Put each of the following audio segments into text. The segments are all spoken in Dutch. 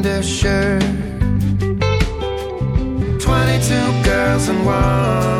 undershirt. 22 girls and one.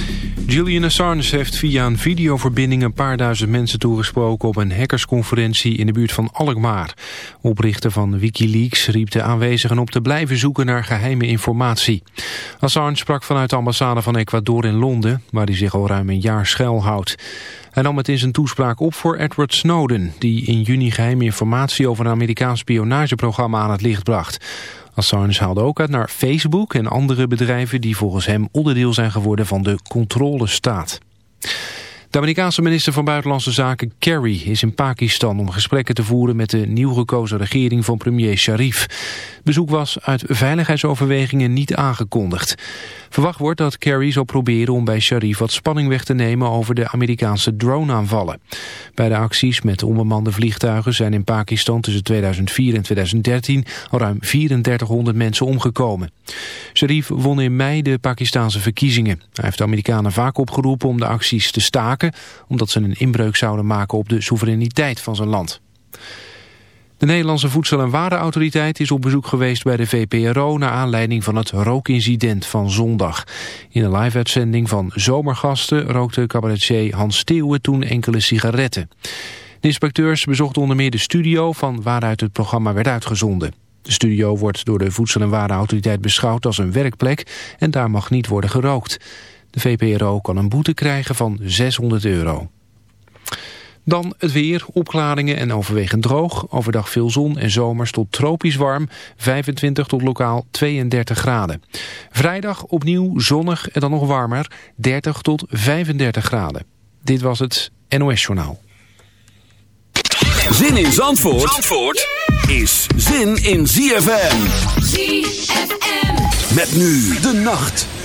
Julian Assange heeft via een videoverbinding een paar duizend mensen toegesproken op een hackersconferentie in de buurt van Alkmaar. Oprichter van Wikileaks riep de aanwezigen op te blijven zoeken naar geheime informatie. Assange sprak vanuit de ambassade van Ecuador in Londen, waar hij zich al ruim een jaar schuilhoudt. Hij nam het in zijn toespraak op voor Edward Snowden, die in juni geheime informatie over een Amerikaans spionageprogramma aan het licht bracht. Assange haalde ook uit naar Facebook en andere bedrijven die volgens hem onderdeel zijn geworden van de controlestaat. De Amerikaanse minister van Buitenlandse Zaken Kerry is in Pakistan om gesprekken te voeren met de nieuw gekozen regering van premier Sharif. Bezoek was uit veiligheidsoverwegingen niet aangekondigd. Verwacht wordt dat Kerry zal proberen om bij Sharif wat spanning weg te nemen over de Amerikaanse drone-aanvallen. Bij de acties met onbemande vliegtuigen zijn in Pakistan tussen 2004 en 2013 al ruim 3400 mensen omgekomen. Sharif won in mei de Pakistanse verkiezingen. Hij heeft de Amerikanen vaak opgeroepen om de acties te staken, omdat ze een inbreuk zouden maken op de soevereiniteit van zijn land. De Nederlandse Voedsel- en Warenautoriteit is op bezoek geweest bij de VPRO... naar aanleiding van het rookincident van zondag. In een live-uitzending van Zomergasten rookte cabaretier Hans Steeuwen toen enkele sigaretten. De inspecteurs bezochten onder meer de studio van waaruit het programma werd uitgezonden. De studio wordt door de Voedsel- en Warenautoriteit beschouwd als een werkplek... en daar mag niet worden gerookt. De VPRO kan een boete krijgen van 600 euro. Dan het weer, opklaringen en overwegend droog. Overdag veel zon en zomers tot tropisch warm. 25 tot lokaal 32 graden. Vrijdag opnieuw zonnig en dan nog warmer. 30 tot 35 graden. Dit was het NOS Journaal. Zin in Zandvoort, Zandvoort is zin in ZFM. ZFM. Met nu de nacht.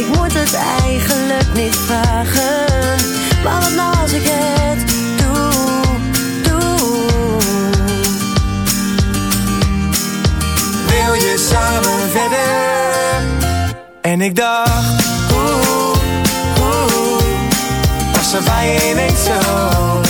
Ik moet het eigenlijk niet vragen. Maar wat nou als ik het doe, doe? Wil je samen verder? En ik dacht, oeh, oeh, was er bij je zo?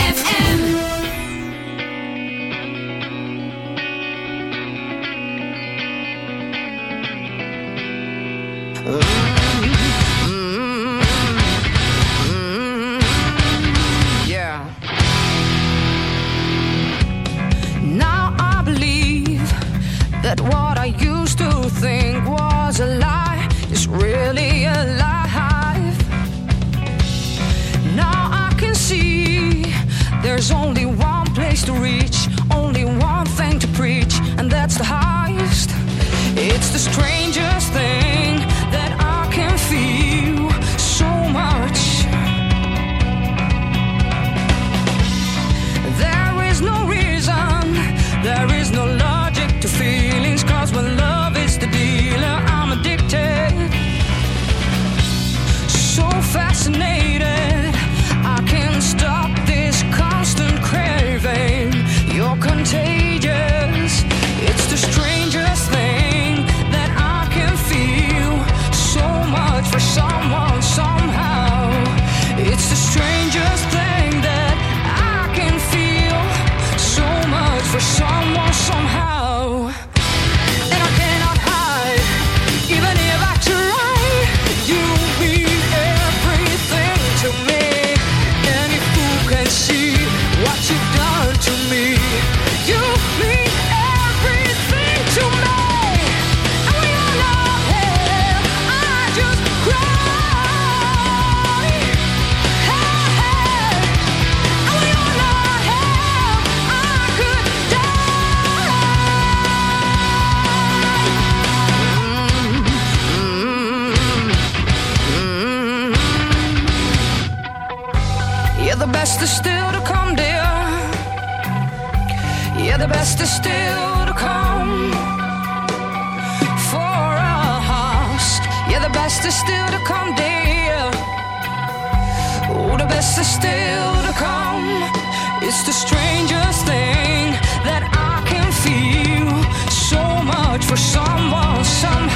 best is still to come, dear. Oh, the best is still to come. It's the strangest thing that I can feel. So much for someone, somehow.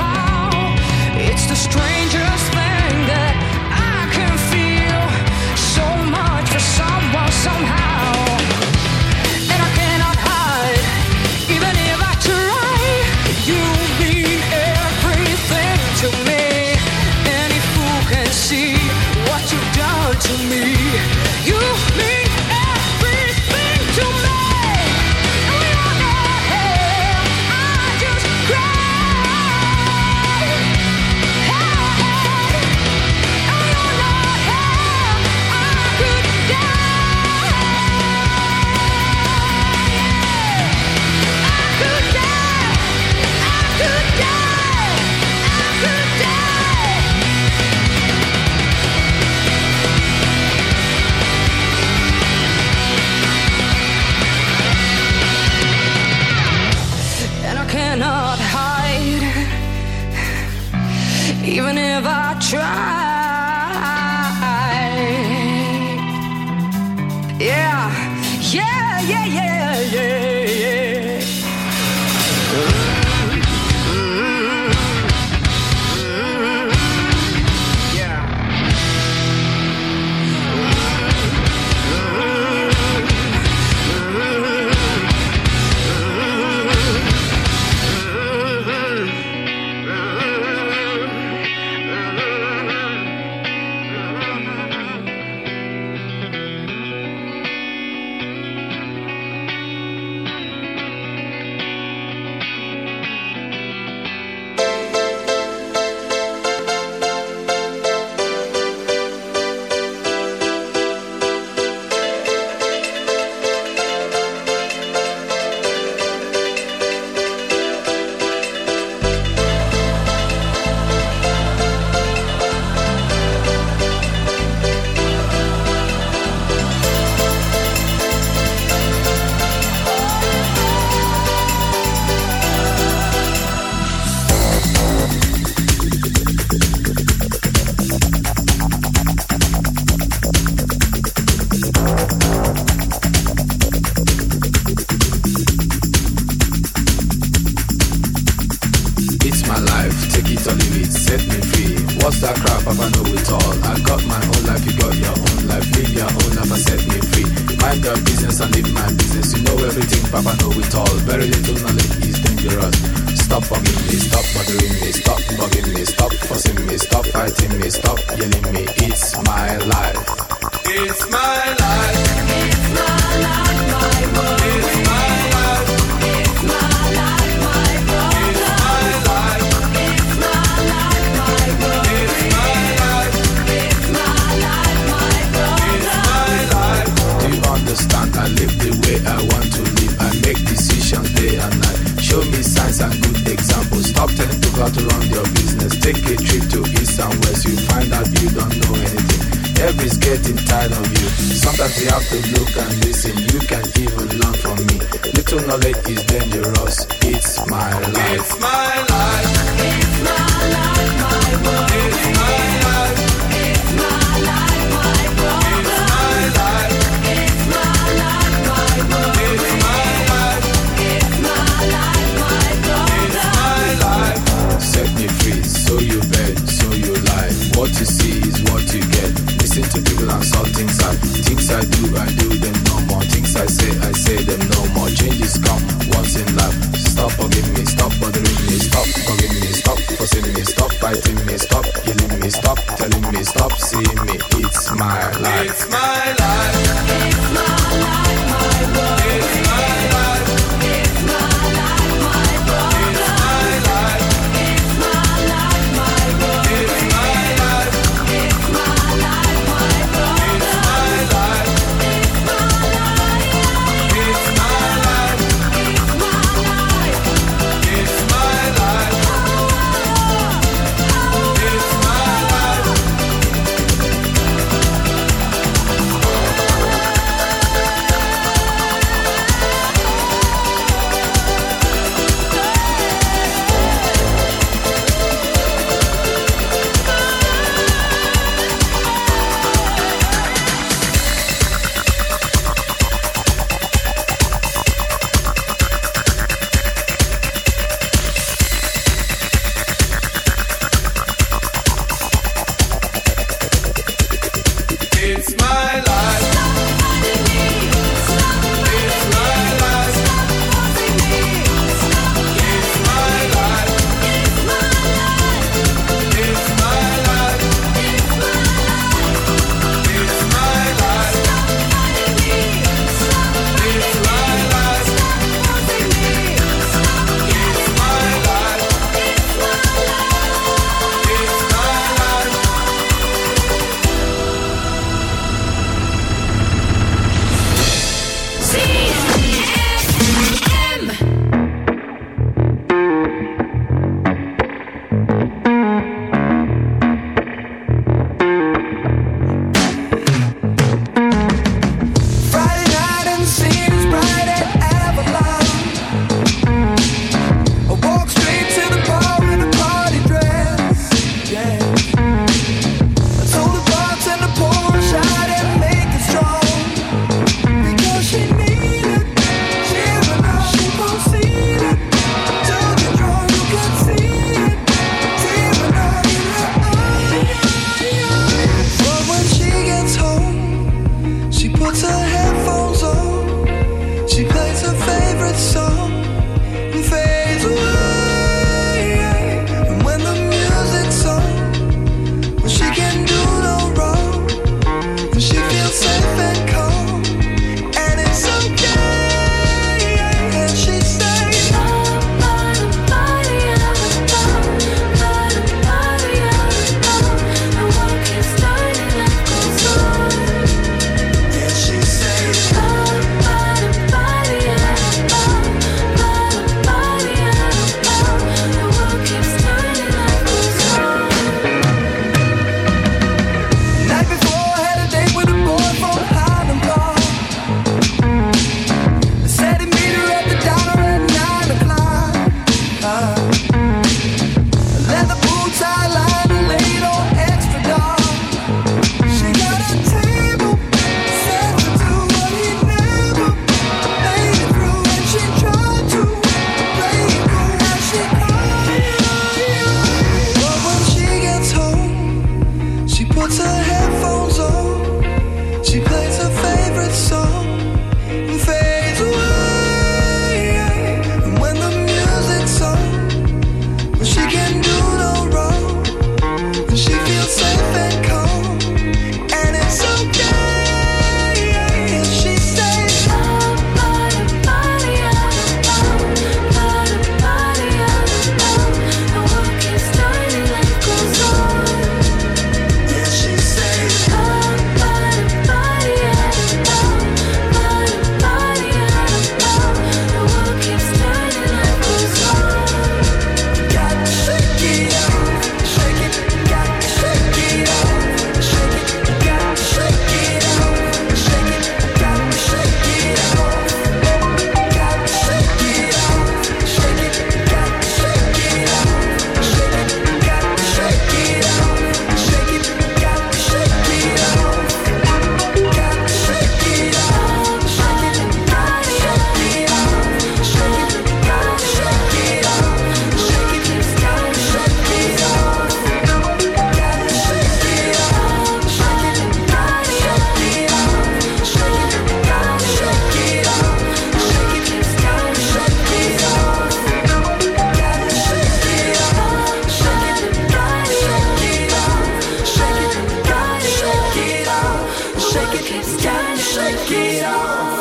shake it off.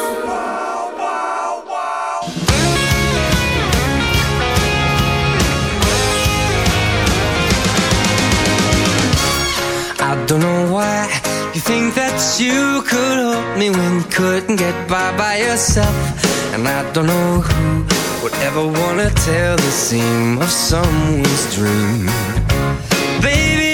I don't know why you think that you could help me when you couldn't get by by yourself. And I don't know who would ever wanna tell the seam of someone's dream. Baby,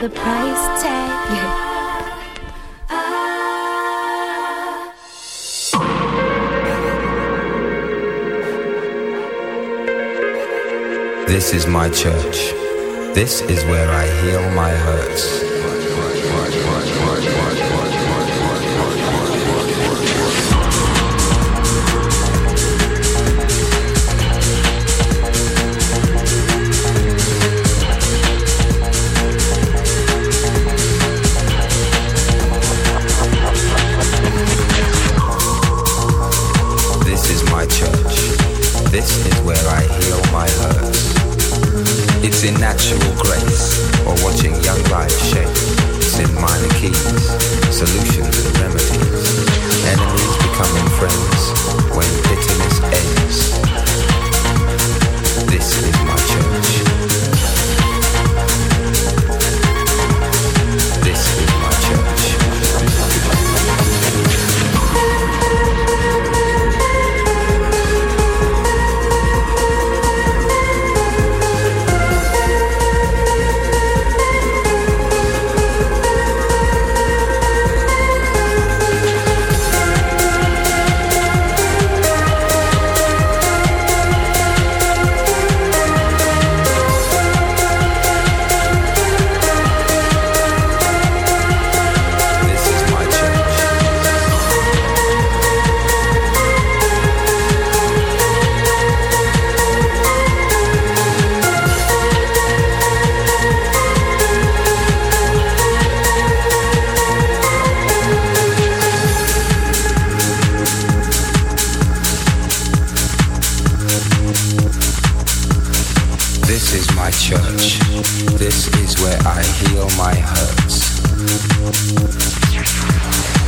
The price tag. Ah. This is my church. This is where I heal my hurts. This is where I heal my hurts. It's in natural grace or watching young life shape. It's in minor keys, solutions and remedies. Enemies becoming friends when bitterness ends. This is my church.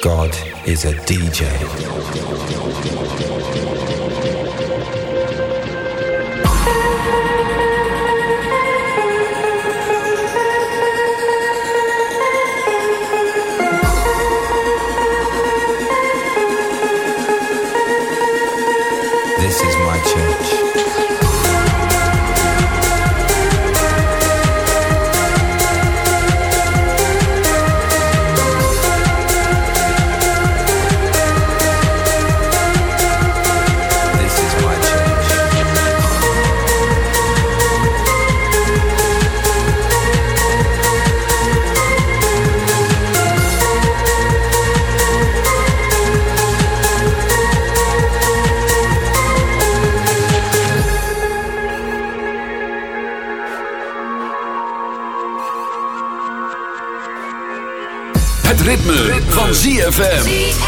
God is a DJ. ZFM.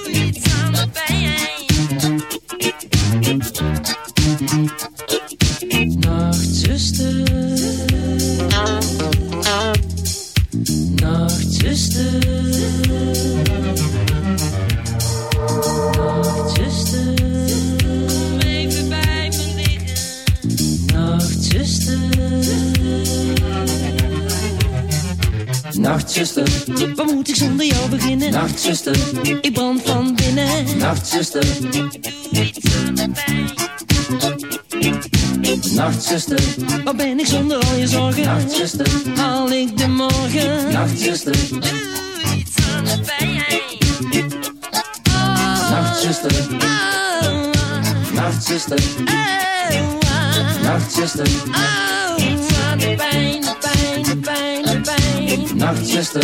Nachtzuster, Ik brand van binnen. nachtzuster, nachtzuster, Wat ben ik zonder al je zorgen? nachtzuster, Haal ik de morgen? nachtzuster, nachtzuster, nachtzuster, nachtzuster, de pijn, de pijn, de pijn, de pijn. nachtzuster,